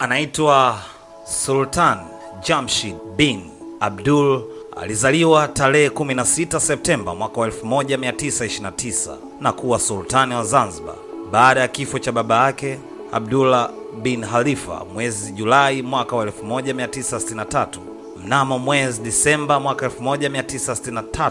anaitwa Sultan Jamshid bin Abdul alizaliwa tarehe 16 Septemba mwaka 1929 na kuwa sultani wa Zanzibar baada ya kifo cha baba yake Abdullah bin Khalifa mwezi Julai mwaka 1963. Mnamo mwezi Disemba mwaka 1963,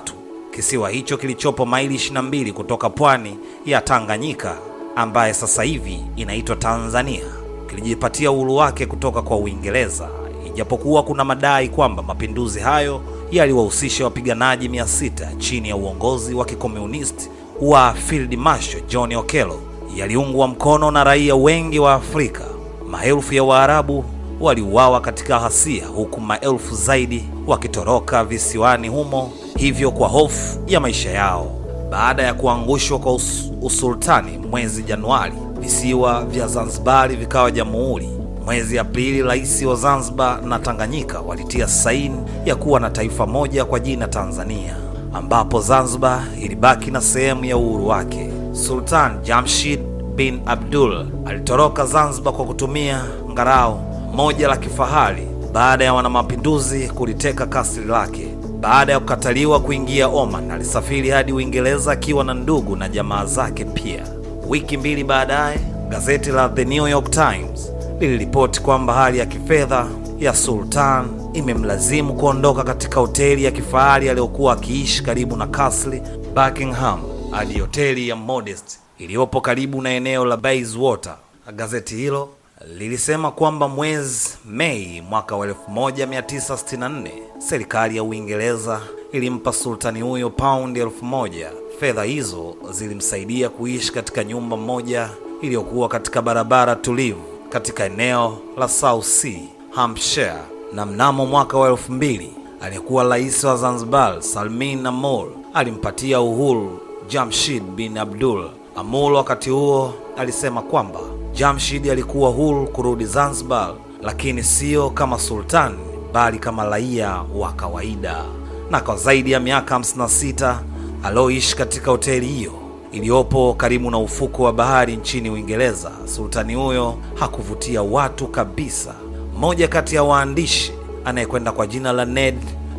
kisiwa hicho kilichopo maili 22 kutoka pwani ya Tanganyika ambaye sasa hivi inaitwa Tanzania kilijipatia uhuru wake kutoka kwa Uingereza, ijapokuwa kuna madai kwamba mapinduzi hayo yaliwahusisha wapiganaji 600 chini ya uongozi wa kikomunisti wa Field Marshal John Okello, yaliungwa mkono na raia wengi wa Afrika. Maelfu ya Waarabu waliuawa katika hasia, huku maelfu zaidi wakitoroka visiwani humo, hivyo kwa hofu ya maisha yao. Baada ya kuangushwa kwa us usultani mwezi Januari, visiwa vya Zanzibari vikawa jamhuri. Mwezi Aprili, rais wa Zanzibar na Tanganyika walitia saini ya kuwa na taifa moja kwa jina Tanzania, ambapo Zanzibar ilibaki na sehemu ya uhuru wake. Sultan Jamshid bin Abdul alitoroka Zanzibar kwa kutumia ngarau moja la kifahari baada ya wanamapinduzi kuliteka kasri lake. Baada ya kukataliwa kuingia Oman, alisafiri hadi Uingereza akiwa na ndugu na jamaa zake pia. Wiki mbili baadaye, gazeti la The New York Times liliripoti kwamba hali ya kifedha ya Sultan imemlazimu kuondoka katika hoteli ya kifahari aliyokuwa akiishi karibu na kasli Buckingham hadi hoteli ya Modest iliyopo karibu na eneo la Bayswater. Gazeti hilo lilisema kwamba mwezi Mei mwaka wa 1964 serikali ya Uingereza ilimpa sultani huyo paundi elfu moja. Fedha hizo zilimsaidia kuishi katika nyumba moja iliyokuwa katika barabara tulivu katika eneo la South Sea, Hampshire. Na mnamo mwaka wa elfu mbili aliyekuwa rais wa Zanzibar Salmin Amur alimpatia uhuru Jamshid bin Abdul. Amur wakati huo alisema kwamba Jamshid alikuwa huru kurudi Zanzibar, lakini sio kama sultani bali kama raia wa kawaida. Na kwa zaidi ya miaka 56 alioishi katika hoteli hiyo iliyopo karibu na ufuko wa bahari nchini Uingereza, sultani huyo hakuvutia watu kabisa. Mmoja kati ya waandishi anayekwenda kwa jina la Ned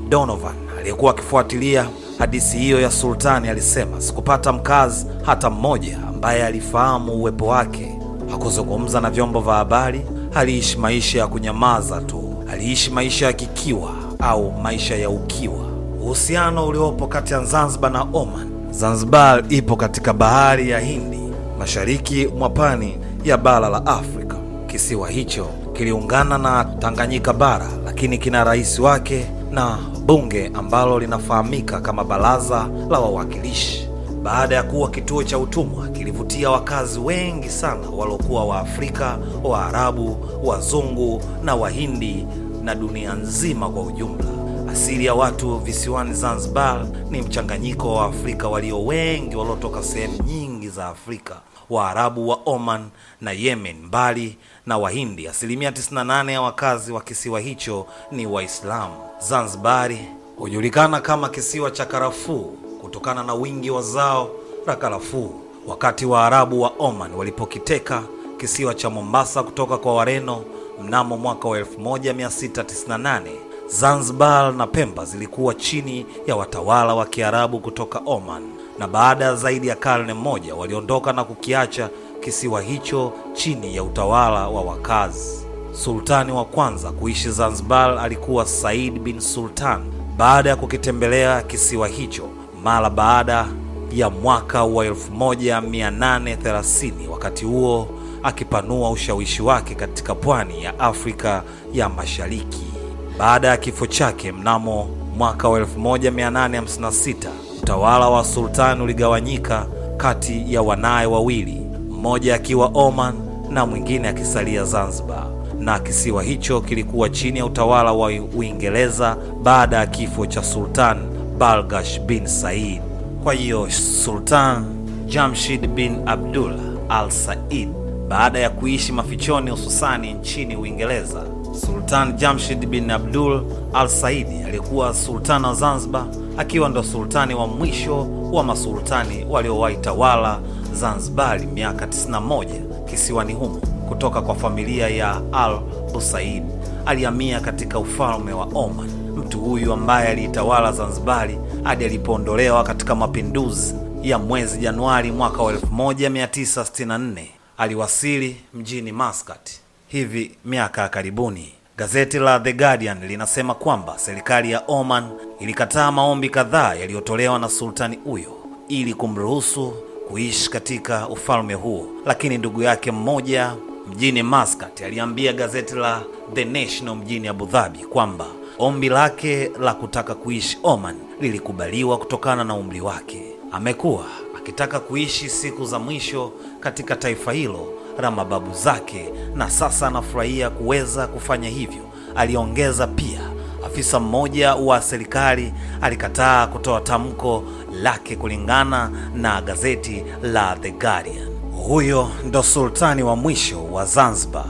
Donovan aliyekuwa akifuatilia hadithi hiyo ya sultani alisema, sikupata mkazi hata mmoja ambaye alifahamu uwepo wake. Hakuzungumza na vyombo vya habari, aliishi maisha ya kunyamaza tu, aliishi maisha ya kikiwa au maisha ya ukiwa. Uhusiano uliopo kati ya Zanzibar na Oman. Zanzibar ipo katika bahari ya Hindi, mashariki mwa pwani ya bara la Afrika. Kisiwa hicho kiliungana na Tanganyika bara, lakini kina rais wake na bunge ambalo linafahamika kama Baraza la Wawakilishi. Baada ya kuwa kituo cha utumwa, kilivutia wakazi wengi sana waliokuwa Waafrika, Waarabu, Wazungu na Wahindi na dunia nzima kwa ujumla. Asili ya watu visiwani Zanzibar ni mchanganyiko wa Afrika walio wengi waliotoka sehemu nyingi za Afrika, Waarabu wa Oman na Yemen, mbali na Wahindi. Asilimia 98 ya wakazi wa kisiwa hicho ni Waislamu. Zanzibari hujulikana kama kisiwa cha karafuu kutokana na wingi wa zao la karafuu. Wakati Waarabu wa Oman walipokiteka kisiwa cha Mombasa kutoka kwa Wareno mnamo mwaka wa 1698 Zanzibar na Pemba zilikuwa chini ya watawala wa Kiarabu kutoka Oman, na baada ya zaidi ya karne moja waliondoka na kukiacha kisiwa hicho chini ya utawala wa wakazi. Sultani wa kwanza kuishi Zanzibar alikuwa Said bin Sultan baada ya kukitembelea kisiwa hicho mara baada ya mwaka wa 1830, wakati huo akipanua ushawishi wake katika pwani ya Afrika ya Mashariki. Baada ya kifo chake mnamo mwaka wa 1856, utawala wa sultani uligawanyika kati ya wanaye wawili, mmoja akiwa Oman na mwingine akisalia Zanzibar, na kisiwa hicho kilikuwa chini ya utawala wa Uingereza baada ya kifo cha Sultan Balgash bin Said. Kwa hiyo Sultan Jamshid bin Abdullah Al Said baada ya kuishi mafichoni hususani nchini Uingereza, Sultan Jamshid bin Abdul Al Saidi aliyekuwa sultani wa Zanzibar, akiwa ndo sultani wa mwisho wa masultani waliowahi tawala Zanzibari miaka 91 kisiwani humo kutoka kwa familia ya Al Busaid alihamia katika ufalme wa Oman. Mtu huyu ambaye aliitawala Zanzibari hadi alipoondolewa katika mapinduzi ya mwezi Januari mwaka wa 1964 aliwasili mjini Muscat hivi miaka ya karibuni. Gazeti la The Guardian linasema kwamba serikali ya Oman ilikataa maombi kadhaa yaliyotolewa na sultani huyo ili kumruhusu kuishi katika ufalme huo, lakini ndugu yake mmoja mjini Muscat aliambia gazeti la The National mjini Abu Dhabi kwamba ombi lake la kutaka kuishi Oman lilikubaliwa kutokana na umri wake. Amekuwa akitaka kuishi siku za mwisho katika taifa hilo la mababu zake na sasa anafurahia kuweza kufanya hivyo. Aliongeza pia, afisa mmoja wa serikali alikataa kutoa tamko lake kulingana na gazeti la The Guardian. Huyo ndo sultani wa mwisho wa Zanzibar,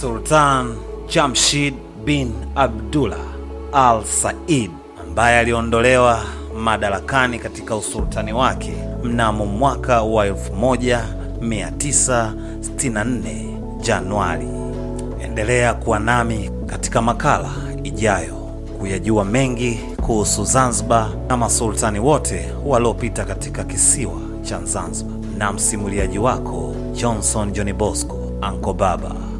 Sultan Jamshid bin Abdullah Al Said ambaye aliondolewa madarakani katika usultani wake mnamo mwaka wa 1964 Januari. Endelea kuwa nami katika makala ijayo kuyajua mengi kuhusu Zanzibar na masultani wote waliopita katika kisiwa cha Zanzibar, na msimuliaji wako Johnson John Bosco Anko Baba.